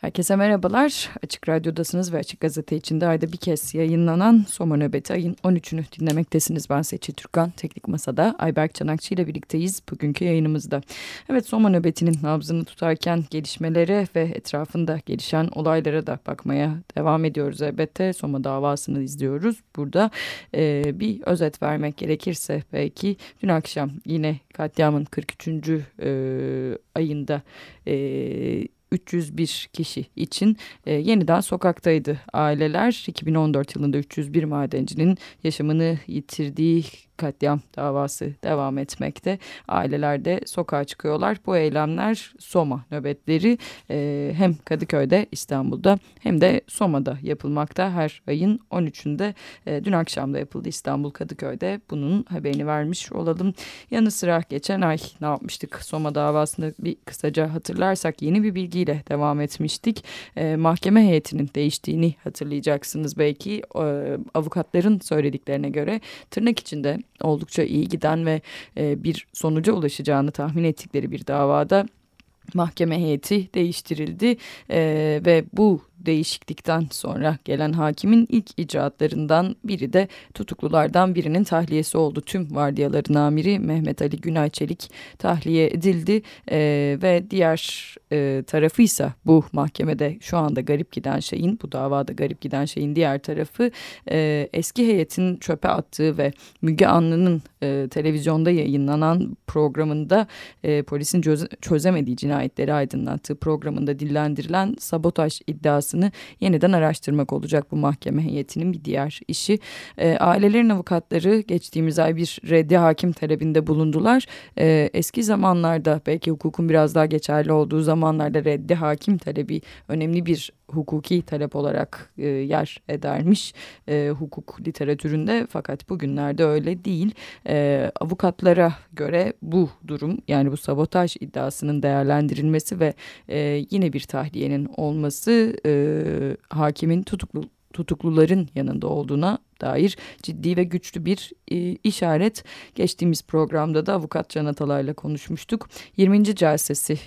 Herkese merhabalar. Açık Radyo'dasınız ve Açık Gazete içinde ayda bir kez yayınlanan Soma Nöbeti ayın 13'ünü dinlemektesiniz. Ben Seçil Türkan. Teknik Masa'da Ayberk Çanakçı ile birlikteyiz bugünkü yayınımızda. Evet Soma Nöbeti'nin nabzını tutarken gelişmelere ve etrafında gelişen olaylara da bakmaya devam ediyoruz elbette. Soma davasını izliyoruz. Burada e, bir özet vermek gerekirse belki dün akşam yine katliamın 43. E, ayında... E, 301 kişi için e, yeniden sokaktaydı aileler. 2014 yılında 301 madencinin yaşamını yitirdiği katliam davası devam etmekte. Aileler de sokağa çıkıyorlar. Bu eylemler Soma nöbetleri e, hem Kadıköy'de İstanbul'da hem de Soma'da yapılmakta. Her ayın 13'ünde e, dün akşam da yapıldı İstanbul Kadıköy'de. Bunun haberini vermiş olalım. Yanı sıra geçen ay ne yapmıştık Soma davasını bir kısaca hatırlarsak yeni bir bilgiyle devam etmiştik. E, mahkeme heyetinin değiştiğini hatırlayacaksınız belki. E, avukatların söylediklerine göre tırnak içinde oldukça iyi giden ve e, bir sonuca ulaşacağını tahmin ettikleri bir davada mahkeme heyeti değiştirildi e, ve bu değişiklikten sonra gelen hakimin ilk icraatlarından biri de tutuklulardan birinin tahliyesi oldu. Tüm vardiyaların amiri Mehmet Ali Günay Çelik tahliye edildi e, ve diğer e, tarafıysa bu mahkemede şu anda garip giden şeyin bu davada garip giden şeyin diğer tarafı e, eski heyetin çöpe attığı ve Müge Anlı'nın e, televizyonda yayınlanan programında e, polisin çöze, çözemediği cinayetleri aydınlattığı programında dillendirilen sabotaj iddiası davasını yeniden araştırmak olacak bu mahkeme heyetinin bir diğer işi. E, ailelerin avukatları geçtiğimiz ay bir reddi hakim talebinde bulundular. E, eski zamanlarda belki hukukun biraz daha geçerli olduğu zamanlarda reddi hakim talebi önemli bir hukuki talep olarak e, yer edermiş e, hukuk literatüründe fakat bugünlerde öyle değil. E, avukatlara göre bu durum yani bu sabotaj iddiasının değerlendirilmesi ve e, yine bir tahliyenin olması e, hakimin tutuklu tutukluların yanında olduğuna dair ciddi ve güçlü bir e, işaret. Geçtiğimiz programda da avukat Can Atalay'la konuşmuştuk. 20. celsesi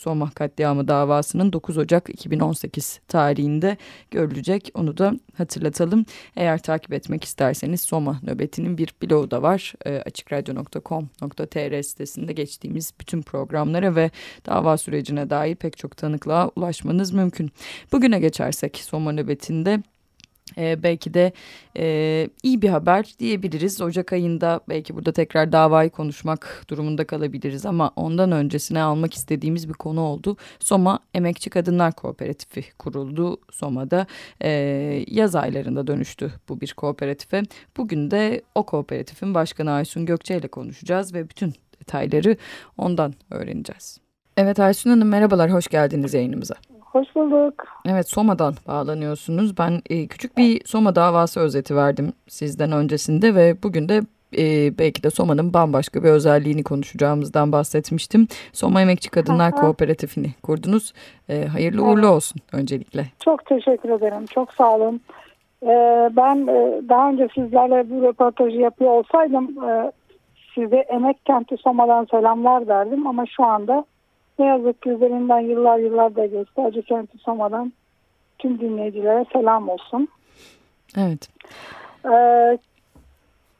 Soma katliamı davasının 9 Ocak 2018 tarihinde görülecek. Onu da hatırlatalım. Eğer takip etmek isterseniz Soma nöbetinin bir bloğu da var. E, açıkradyo.com.tr sitesinde geçtiğimiz bütün programlara ve dava sürecine dair pek çok tanıklığa ulaşmanız mümkün. Bugüne geçersek Soma nöbetinde e, belki de e, iyi bir haber diyebiliriz. Ocak ayında belki burada tekrar davayı konuşmak durumunda kalabiliriz ama ondan öncesine almak istediğimiz bir konu oldu. Soma Emekçi Kadınlar Kooperatifi kuruldu. Soma'da e, yaz aylarında dönüştü bu bir kooperatife. Bugün de o kooperatifin başkanı Aysun Gökçe ile konuşacağız ve bütün detayları ondan öğreneceğiz. Evet Aysun Hanım merhabalar, hoş geldiniz yayınımıza. Hoş bulduk. Evet Soma'dan bağlanıyorsunuz. Ben e, küçük bir Soma davası özeti verdim sizden öncesinde ve bugün de e, belki de Soma'nın bambaşka bir özelliğini konuşacağımızdan bahsetmiştim. Soma Emekçi Kadınlar. Kooperatifini kurdunuz. E, hayırlı uğurlu evet. olsun öncelikle. Çok teşekkür ederim. Çok sağ olun. E, ben e, daha önce sizlerle bu röportajı yapıyor olsaydım e, size Emek Kenti Soma'dan selamlar derdim ama şu anda ne yazık ki üzerinden yıllar yıllar da geçti. Acı Kenti Soma'dan tüm dinleyicilere selam olsun. Evet. Ee,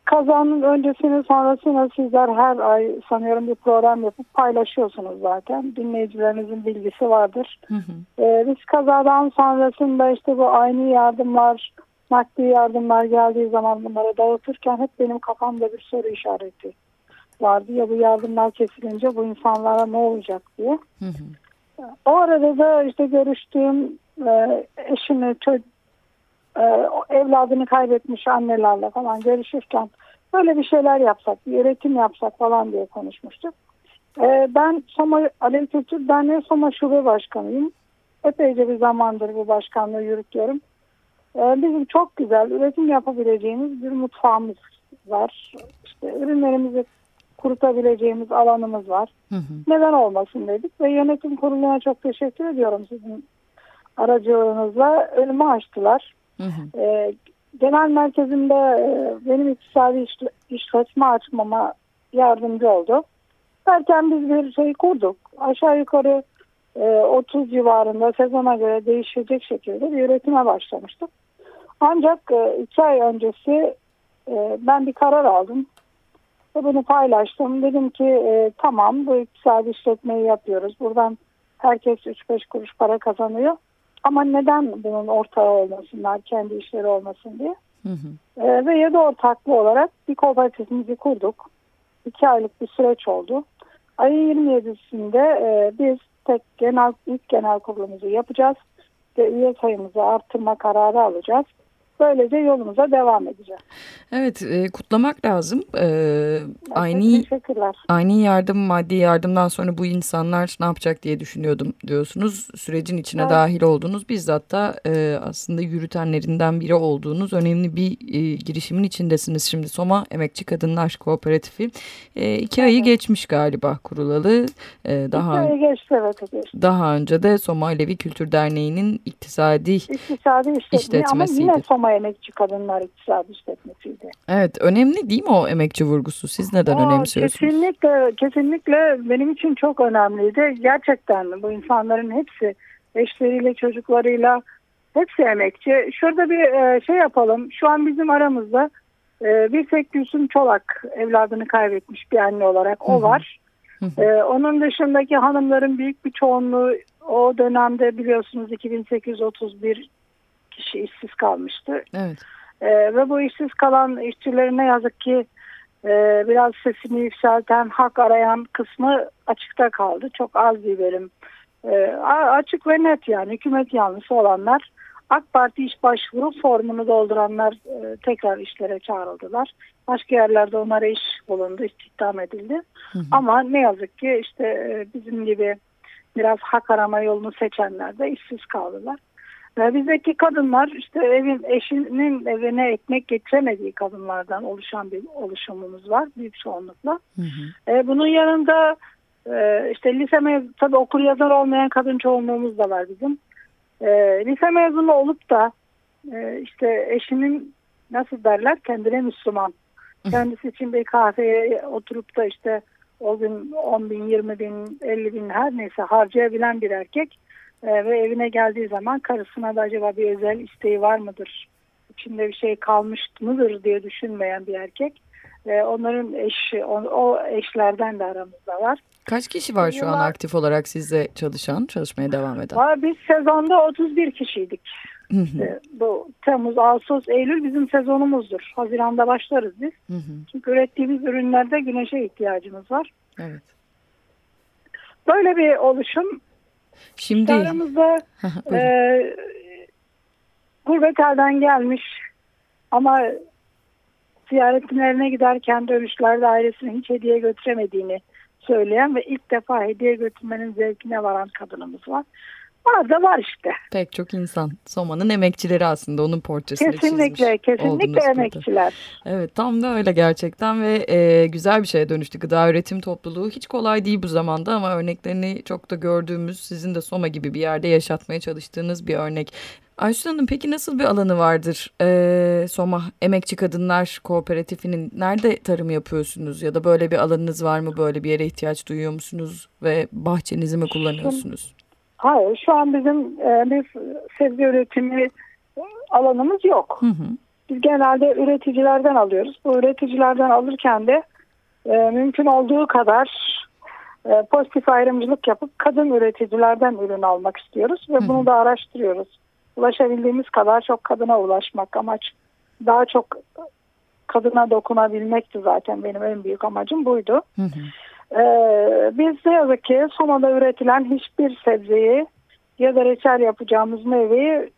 kazanın öncesini sonrasını sizler her ay sanıyorum bir program yapıp paylaşıyorsunuz zaten. Dinleyicilerinizin bilgisi vardır. Hı hı. Ee, biz kazadan sonrasında işte bu aynı yardımlar, nakli yardımlar geldiği zaman bunları dağıtırken hep benim kafamda bir soru işareti vardı ya bu yardımlar kesilince bu insanlara ne olacak diye. Hı hı. O arada da işte görüştüğüm e, eşini, e, evladını kaybetmiş annelerle falan görüşürken böyle bir şeyler yapsak, bir üretim yapsak falan diye konuşmuştuk. E, ben Soma Alev Kültür Derneği Soma Şube Başkanıyım. Epeyce bir zamandır bu başkanlığı yürütüyorum. E, bizim çok güzel üretim yapabileceğimiz bir mutfağımız var. İşte ürünlerimizi kurutabileceğimiz alanımız var. Hı hı. Neden olmasın dedik ve yönetim kuruluna çok teşekkür ediyorum sizin aracılığınızla önümü açtılar. Hı hı. E, genel merkezinde e, benim iktisadi iş, işletme açmama yardımcı oldu. Derken biz bir şey kurduk. Aşağı yukarı e, 30 civarında sezona göre değişecek şekilde bir üretime başlamıştık. Ancak iki ay öncesi ben bir karar aldım. Ve bunu paylaştım. Dedim ki tamam bu iktisadi işletmeyi yapıyoruz. Buradan herkes 3-5 kuruş para kazanıyor. Ama neden bunun ortağı olmasınlar, kendi işleri olmasın diye. Hı hı. E, ve yedi ortaklı olarak bir kooperatifimizi kurduk. İki aylık bir süreç oldu. Ayın 27'sinde e, biz tek genel ilk genel kurulumuzu yapacağız ve üye sayımızı arttırma kararı alacağız. Böylece yolumuza devam edeceğiz. Evet e, kutlamak lazım. E, evet, aynı aynı yardım maddi yardımdan sonra bu insanlar ne yapacak diye düşünüyordum diyorsunuz. Sürecin içine evet. dahil olduğunuz bizzat da e, aslında yürütenlerinden biri olduğunuz önemli bir e, girişimin içindesiniz. Şimdi Soma Emekçi Kadınlar Kooperatifi e, iki evet. ayı geçmiş galiba kurulalı. E, daha iki ayı geçti evet. Geçti. Daha önce de Soma Alevi Kültür Derneği'nin iktisadi, iktisadi işletmesiydi. Ama yine Soma Emekçi Kadınlar İktisadi İşletmesiydi. Evet önemli değil mi o emekçi vurgusu? Siz neden o, önemsiyorsunuz? Kesinlikle, kesinlikle benim için çok önemliydi. Gerçekten bu insanların hepsi eşleriyle çocuklarıyla hepsi emekçi. Şurada bir e, şey yapalım. Şu an bizim aramızda e, bir tek Gülsüm Çolak evladını kaybetmiş bir anne olarak o var. Ee, onun dışındaki hanımların büyük bir çoğunluğu o dönemde biliyorsunuz 2831 kişi işsiz kalmıştı. Evet. E, ve bu işsiz kalan işçilerin ne yazık ki e, biraz sesini yükselten, hak arayan kısmı açıkta kaldı. Çok az bir bölüm. E, açık ve net yani hükümet yanlısı olanlar AK Parti iş başvuru formunu dolduranlar e, tekrar işlere çağrıldılar. Başka yerlerde onlara iş bulundu, istihdam edildi. Hı hı. Ama ne yazık ki işte e, bizim gibi biraz hak arama yolunu seçenler de işsiz kaldılar. Ve bizdeki kadınlar işte evin eşinin evine ekmek getiremediği kadınlardan oluşan bir oluşumumuz var büyük çoğunlukla. Hı hı. E, bunun yanında e, işte lise mezunu tabii okur yazar olmayan kadın çoğunluğumuz da var bizim. E, lise mezunu olup da e, işte eşinin nasıl derler kendine Müslüman. Kendisi için bir kahveye oturup da işte o gün 10 bin, 20 bin, 50 bin her neyse harcayabilen bir erkek e, ve evine geldiği zaman karısına da acaba bir özel isteği var mıdır? İçinde bir şey kalmış mıdır diye düşünmeyen bir erkek. E, onların eşi, o, o eşlerden de aramızda var. Kaç kişi var şu an aktif olarak sizle çalışan, çalışmaya devam eden? Var, biz sezonda 31 kişiydik. e, bu Temmuz, Ağustos, Eylül bizim sezonumuzdur. Haziranda başlarız biz. Çünkü ürettiğimiz ürünlerde güneşe ihtiyacımız var. Evet. Böyle bir oluşum Şimdi aramızda e, gurbet elden gelmiş ama ziyaretlerine giderken dönüşlerde ailesine hiç hediye götüremediğini söyleyen ve ilk defa hediye götürmenin zevkine varan kadınımız var. Var da var işte. Pek çok insan. Soma'nın emekçileri aslında onun portresini kesinlikle. Kesinlikle emekçiler. Evet tam da öyle gerçekten ve e, güzel bir şeye dönüştü gıda üretim topluluğu. Hiç kolay değil bu zamanda ama örneklerini çok da gördüğümüz sizin de Soma gibi bir yerde yaşatmaya çalıştığınız bir örnek. Ayşe Hanım peki nasıl bir alanı vardır ee, Soma Emekçi Kadınlar Kooperatifinin? Nerede tarım yapıyorsunuz ya da böyle bir alanınız var mı? Böyle bir yere ihtiyaç duyuyor musunuz ve bahçenizi mi kullanıyorsunuz? Hayır şu an bizim e, bir sebze üretimi alanımız yok. Hı hı. Biz genelde üreticilerden alıyoruz. Bu üreticilerden alırken de e, mümkün olduğu kadar e, pozitif ayrımcılık yapıp kadın üreticilerden ürün almak istiyoruz ve hı hı. bunu da araştırıyoruz. Ulaşabildiğimiz kadar çok kadına ulaşmak amaç daha çok kadına dokunabilmekti zaten benim en büyük amacım buydu. Hı hı. Ee, biz ne yazık ki Soma'da üretilen hiçbir sebzeyi ya da reçel yapacağımız meyveyi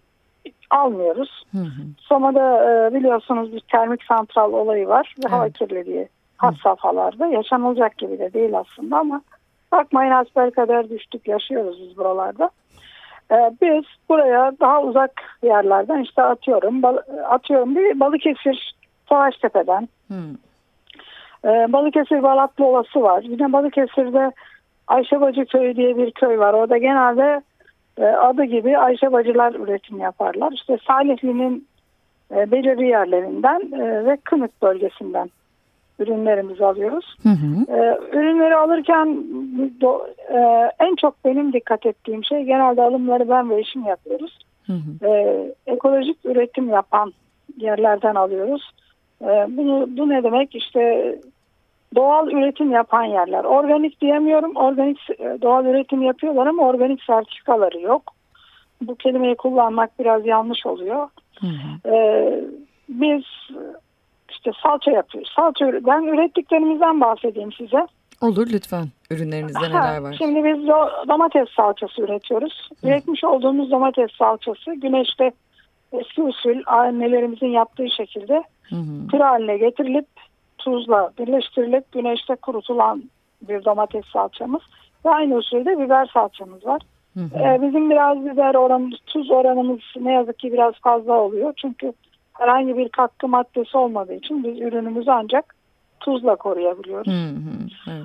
almıyoruz. Hı hı. Soma'da e, biliyorsunuz bir termik santral olayı var ve evet. hava kirliliği has safhalarda yaşanılacak gibi de değil aslında ama bakmayın asper kadar düştük yaşıyoruz biz buralarda. Ee, biz buraya daha uzak yerlerden işte atıyorum atıyorum bir Balıkesir Savaştepe'den hmm. Ee, Balıkesir Balatlı Ovası var. Yine Balıkesir'de Ayşe Bacı Köyü diye bir köy var. Orada genelde e, adı gibi Ayşe Bacılar üretim yaparlar. İşte Salihli'nin e, belirli yerlerinden e, ve Kınık bölgesinden ürünlerimizi alıyoruz. Hı hı. E, ürünleri alırken do, e, en çok benim dikkat ettiğim şey genelde alımları ben ve eşim yapıyoruz. Hı hı. E, ekolojik üretim yapan yerlerden alıyoruz. E, bunu, bu ne demek? İşte doğal üretim yapan yerler. Organik diyemiyorum. Organik e, doğal üretim yapıyorlar ama organik sertifikaları yok. Bu kelimeyi kullanmak biraz yanlış oluyor. Hı hı. Ee, biz işte salça yapıyoruz. Salça ben ürettiklerimizden bahsedeyim size. Olur lütfen. Ürünlerinizde ha, neler var? Şimdi biz domates salçası üretiyoruz. Hı. Üretmiş olduğumuz domates salçası güneşte eski usul annelerimizin yaptığı şekilde hı hı. haline getirilip tuzla birleştirilip güneşte kurutulan bir domates salçamız. Ve aynı usulde biber salçamız var. Hı hı. Ee, bizim biraz biber oranımız, tuz oranımız ne yazık ki biraz fazla oluyor. Çünkü herhangi bir katkı maddesi olmadığı için biz ürünümüzü ancak tuzla koruyabiliyoruz. Hı hı. Evet.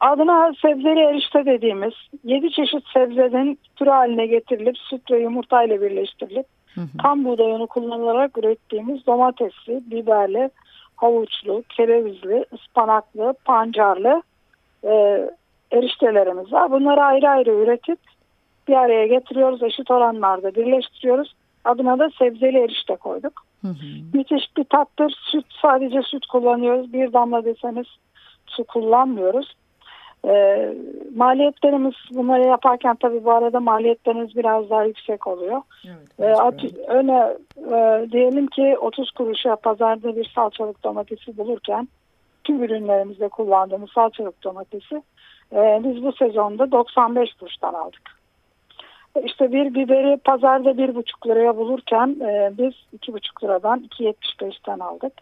Adına sebzeli erişte dediğimiz 7 çeşit sebzenin türü haline getirilip süt ve yumurta ile birleştirilip hı hı. tam buğday unu kullanılarak ürettiğimiz domatesli, biberli, havuçlu, kerevizli, ıspanaklı, pancarlı e, eriştelerimiz var. Bunları ayrı ayrı üretip bir araya getiriyoruz. Eşit oranlarda birleştiriyoruz. Adına da sebzeli erişte koyduk. Hı hı. Müthiş bir tattır. Süt sadece süt kullanıyoruz. Bir damla deseniz su kullanmıyoruz. E, maliyetlerimiz bunları yaparken tabii bu arada maliyetlerimiz biraz daha yüksek oluyor. Evet, e, at, öne e, diyelim ki 30 kuruşa pazarda bir salçalık domatesi bulurken tüm ürünlerimizde kullandığımız salçalık domatesi e, biz bu sezonda 95 kuruştan aldık. İşte bir biberi pazarda bir buçuk liraya bulurken e, biz iki buçuk liradan 2.75'ten aldık.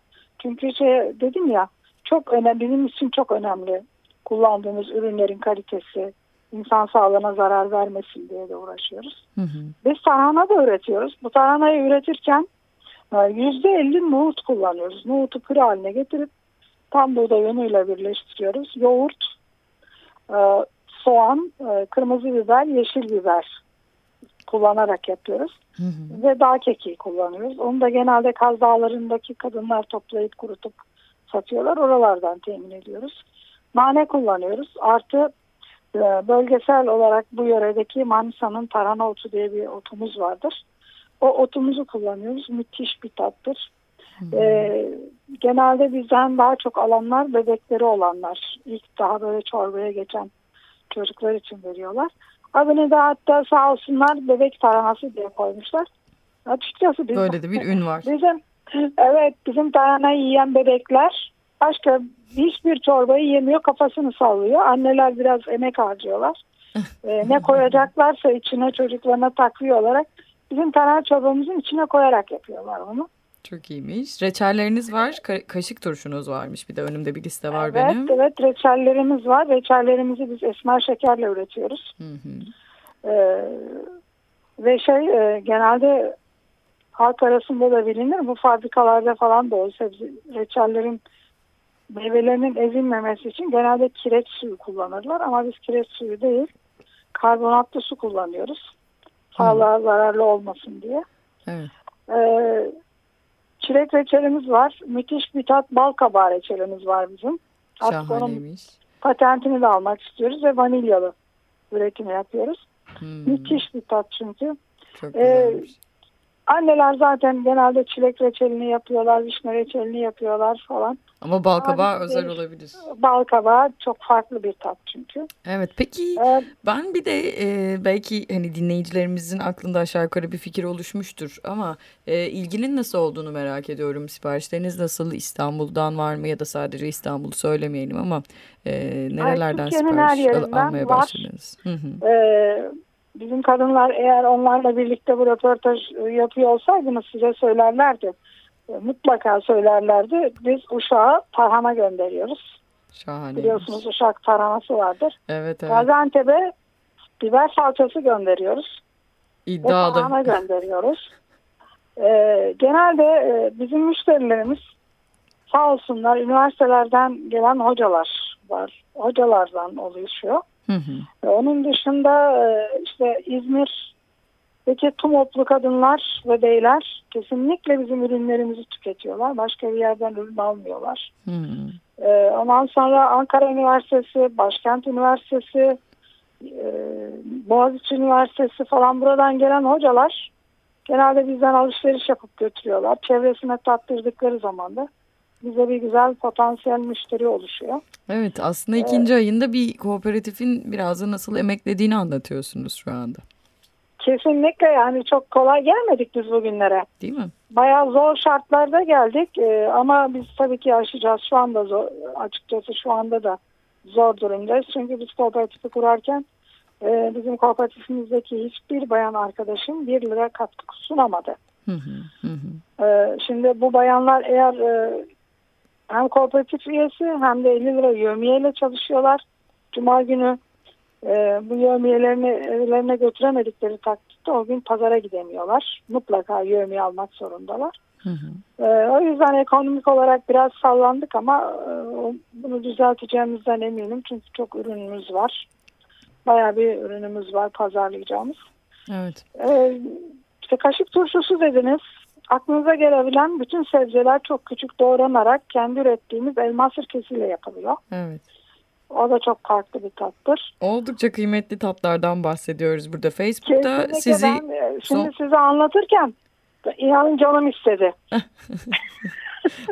Çünkü şey dedim ya çok önemli bizim için çok önemli kullandığımız ürünlerin kalitesi, insan sağlığına zarar vermesin diye de uğraşıyoruz. Hı hı. Biz tarhana da üretiyoruz. Bu tarhanayı üretirken e, yüzde elli nohut kullanıyoruz. Nohutu püre haline getirip tam buğday unuyla birleştiriyoruz. Yoğurt, e, soğan, e, kırmızı biber, yeşil biber kullanarak yapıyoruz. Hı hı. Ve dağ kekiği kullanıyoruz. Onu da genelde Kaz Dağları'ndaki kadınlar toplayıp kurutup satıyorlar. Oralardan temin ediyoruz. Nane kullanıyoruz. Artı e, bölgesel olarak bu yöredeki Manisa'nın tarhana otu diye bir otumuz vardır. O otumuzu kullanıyoruz. Müthiş bir tattır. Hmm. Ee, genelde bizden daha çok alanlar bebekleri olanlar. İlk daha böyle çorbaya geçen çocuklar için veriyorlar. Adını da hatta sağ olsunlar bebek tarhanası diye koymuşlar. Açıkçası bizim, böyle de bir ün var. Bizim evet bizim tarhanayı yiyen bebekler başka hiçbir çorbayı yemiyor kafasını sallıyor. Anneler biraz emek harcıyorlar. ee, ne koyacaklarsa içine çocuklarına takviye olarak bizim tarhana çorbamızın içine koyarak yapıyorlar onu. Çok iyiymiş. Reçelleriniz var. Ka kaşık turşunuz varmış. Bir de önümde bir liste var evet, benim. Evet reçellerimiz var. Reçellerimizi biz esmer şekerle üretiyoruz. Hı hı. Ee, ve şey e, genelde halk arasında da bilinir. Bu fabrikalarda falan da o sebze reçellerin meyvelerinin ezilmemesi için genelde kireç suyu kullanırlar. Ama biz kireç suyu değil karbonatlı su kullanıyoruz. Sağlığa zararlı olmasın diye. Evet. Ee, çilek reçelimiz var. Müthiş bir tat bal kabağı reçelimiz var bizim. Şahaneymiş. Patentini de almak istiyoruz ve vanilyalı üretimi yapıyoruz. Hmm. Müthiş bir tat çünkü. Çok ee, anneler zaten genelde çilek reçelini yapıyorlar, vişne reçelini yapıyorlar falan. Ama bal kabağı özel olabilir. Bal kabağı çok farklı bir tat çünkü. Evet peki ee, ben bir de e, belki hani dinleyicilerimizin aklında aşağı yukarı bir fikir oluşmuştur ama e, ilginin nasıl olduğunu merak ediyorum. Siparişleriniz nasıl İstanbul'dan var mı ya da sadece İstanbul'u söylemeyelim ama e, nerelerden sipariş al almaya var. başladınız? Hı hı. Ee, bizim kadınlar eğer onlarla birlikte bu röportaj yapıyor olsaydınız size söylerlerdi mutlaka söylerlerdi. Biz Uşak'a tarhana gönderiyoruz. Şahane. Biliyorsunuz Uşak tarhanası vardır. Evet evet. Gaziantep'e biber salçası gönderiyoruz. İddialı. Ve tarhana gönderiyoruz. Ee, genelde e, bizim müşterilerimiz sağ olsunlar üniversitelerden gelen hocalar var. Hocalardan oluşuyor. Hı hı. Onun dışında e, işte İzmir Peki tumoplu kadınlar ve beyler kesinlikle bizim ürünlerimizi tüketiyorlar. Başka bir yerden ürün almıyorlar. Hmm. E, ondan sonra Ankara Üniversitesi, Başkent Üniversitesi, e, Boğaziçi Üniversitesi falan buradan gelen hocalar genelde bizden alışveriş yapıp götürüyorlar. Çevresine tattırdıkları zaman da bize bir güzel potansiyel müşteri oluşuyor. Evet aslında ikinci ee, ayında bir kooperatifin biraz da nasıl emeklediğini anlatıyorsunuz şu anda. Kesinlikle yani çok kolay gelmedik biz bugünlere. Değil mi? Bayağı zor şartlarda geldik ee, ama biz tabii ki aşacağız. Şu anda zor, açıkçası şu anda da zor durumdayız. Çünkü biz kooperatifi kurarken e, bizim kooperatifimizdeki hiçbir bayan arkadaşım bir lira katkı sunamadı. Hı hı, hı. E, şimdi bu bayanlar eğer e, hem kooperatif üyesi hem de 50 lira yövmiyeyle çalışıyorlar. Cuma günü e, bu yövmiyelerini evlerine götüremedikleri takdirde o gün pazara gidemiyorlar. Mutlaka yövmiye almak zorundalar. Hı hı. E, o yüzden ekonomik olarak biraz sallandık ama e, bunu düzelteceğimizden eminim. Çünkü çok ürünümüz var. Bayağı bir ürünümüz var pazarlayacağımız. Evet. E, işte kaşık turşusu dediniz aklınıza gelebilen bütün sebzeler çok küçük doğranarak kendi ürettiğimiz elma sirkesiyle yapılıyor. Evet. O da çok farklı bir tattır. Oldukça kıymetli tatlardan bahsediyoruz burada. Facebook'ta Kesinlikle sizi... Ben, e, şimdi son... size anlatırken inanın canım istedi.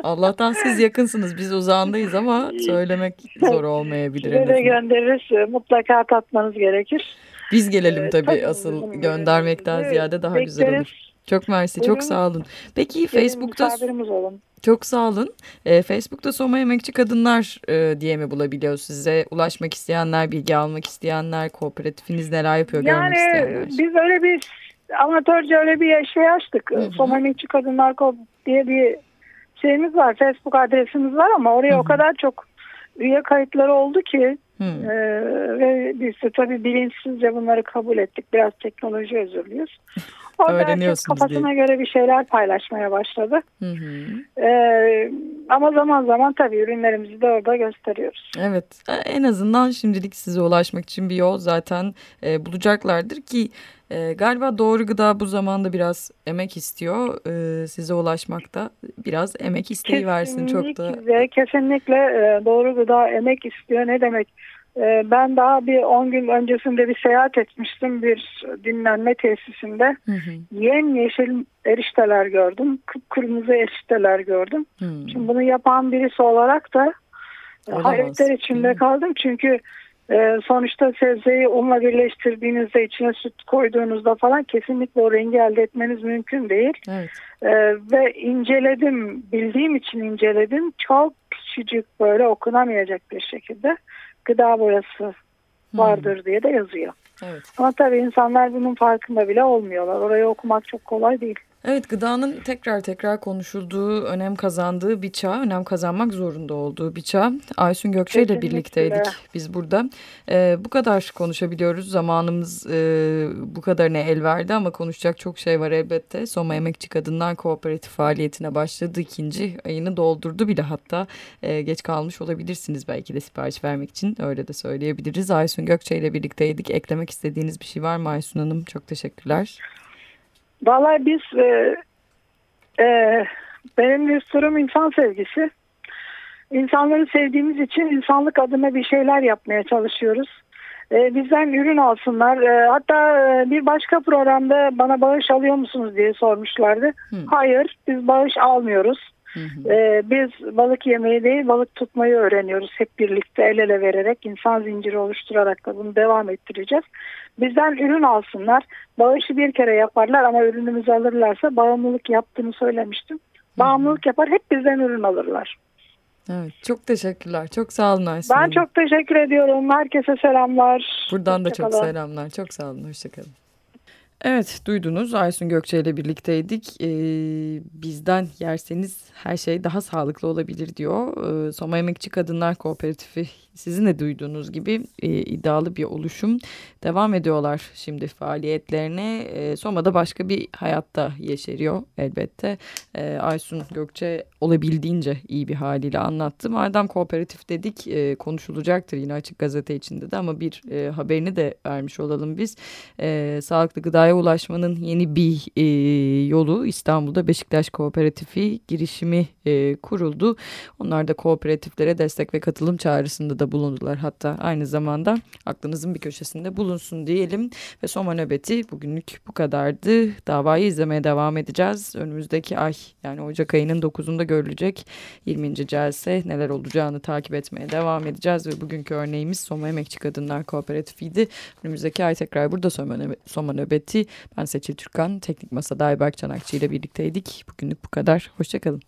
Allah'tan siz yakınsınız. Biz uzağındayız ama söylemek zor olmayabilir. Size de göndeririz. Mutlaka tatmanız gerekir. Biz gelelim ee, tabii, tabii asıl göndermekten ziyade daha bekleriz. güzel olur. Çok mersi, Buyurun. çok sağ olun. Peki Facebook'ta çok sağ olun. E, Facebook'ta Soma Emekçi Kadınlar e, diye mi bulabiliyor size? Ulaşmak isteyenler, bilgi almak isteyenler, kooperatifiniz neler yapıyor yani, görmek isteyenler. Yani biz öyle bir amatörce öyle bir şey açtık. Hı -hı. Soma Emekçi Kadınlar diye bir şeyimiz var. Facebook adresimiz var ama oraya Hı -hı. o kadar çok üye kayıtları oldu ki Hmm. Ee, ve biz de tabii bilinçsizce bunları kabul ettik. Biraz teknoloji özürlüyüz. Orada herkes kafasına diye. göre bir şeyler paylaşmaya başladı. Hı Ee, ama zaman zaman tabii ürünlerimizi de orada gösteriyoruz. Evet en azından şimdilik size ulaşmak için bir yol zaten e, bulacaklardır ki e, galiba doğru gıda bu zamanda biraz emek istiyor. E, size ulaşmakta biraz emek isteği versin çok da. Kesinlikle e, doğru gıda emek istiyor. Ne demek? E, ben daha bir 10 gün öncesinde bir seyahat etmiştim bir dinlenme tesisinde. Hı hı. Yem yeşil erişteler gördüm. Kıpkırmızı erişteler gördüm. Hı. Şimdi bunu yapan birisi olarak da hayretler içinde kaldım. Çünkü ee, sonuçta sebzeyi unla birleştirdiğinizde içine süt koyduğunuzda falan kesinlikle o rengi elde etmeniz mümkün değil. Evet. Ee, ve inceledim, bildiğim için inceledim. Çok küçücük böyle okunamayacak bir şekilde gıda boyası vardır hmm. diye de yazıyor. Evet. Ama tabii insanlar bunun farkında bile olmuyorlar. Orayı okumak çok kolay değil. Evet gıdanın tekrar tekrar konuşulduğu, önem kazandığı bir çağ, önem kazanmak zorunda olduğu bir çağ. Aysun Gökçe ile birlikteydik biz burada. Ee, bu kadar konuşabiliyoruz. Zamanımız e, bu kadarına el verdi ama konuşacak çok şey var elbette. Soma Emekçi Kadınlar Kooperatif faaliyetine başladı. ikinci ayını doldurdu bile hatta. E, geç kalmış olabilirsiniz belki de sipariş vermek için. Öyle de söyleyebiliriz. Aysun Gökçe ile birlikteydik. Eklemek istediğiniz bir şey var mı Aysun Hanım? Çok teşekkürler. Vallahi biz e, e, benim bir sorum insan sevgisi. İnsanları sevdiğimiz için insanlık adına bir şeyler yapmaya çalışıyoruz. E, bizden ürün alsınlar. E, hatta e, bir başka programda bana bağış alıyor musunuz diye sormuşlardı. Hı. Hayır biz bağış almıyoruz. Hı hı. Ee, biz balık yemeyi değil balık tutmayı öğreniyoruz hep birlikte el ele vererek insan zinciri oluşturarak da bunu devam ettireceğiz. Bizden ürün alsınlar bağışı bir kere yaparlar ama ürünümüzü alırlarsa bağımlılık yaptığını söylemiştim. Bağımlılık yapar hep bizden ürün alırlar. Evet, çok teşekkürler. Çok sağ olun Aysun Ben çok teşekkür ediyorum. Herkese selamlar. Buradan da çok selamlar. Çok sağ olun. Hoşçakalın. Evet duydunuz Aysun Gökçe ile birlikteydik. Ee, bizden yerseniz her şey daha sağlıklı olabilir diyor. Ee, Soma Emekçi Kadınlar Kooperatifi sizin de duyduğunuz gibi e, iddialı bir oluşum. Devam ediyorlar şimdi faaliyetlerine. E, Soma'da başka bir hayatta yeşeriyor elbette. E, Aysun Gökçe olabildiğince iyi bir haliyle anlattı. Madem kooperatif dedik e, konuşulacaktır yine Açık Gazete içinde de ama bir e, haberini de vermiş olalım biz. E, Sağlıklı Gıda gıdaya ulaşmanın yeni bir e, yolu İstanbul'da Beşiktaş Kooperatifi girişimi e, kuruldu. Onlar da kooperatiflere destek ve katılım çağrısında da bulundular. Hatta aynı zamanda aklınızın bir köşesinde bulunsun diyelim. Ve Soma nöbeti bugünlük bu kadardı. Davayı izlemeye devam edeceğiz. Önümüzdeki ay yani Ocak ayının 9'unda görülecek 20. celse neler olacağını takip etmeye devam edeceğiz. Ve bugünkü örneğimiz Soma Emekçi Kadınlar Kooperatifiydi. Önümüzdeki ay tekrar burada Soma, nöbeti. Nöbeti. Ben Seçil Türkan. Teknik Masa'da Ayberk Çanakçı ile birlikteydik. Bugünlük bu kadar. Hoşçakalın.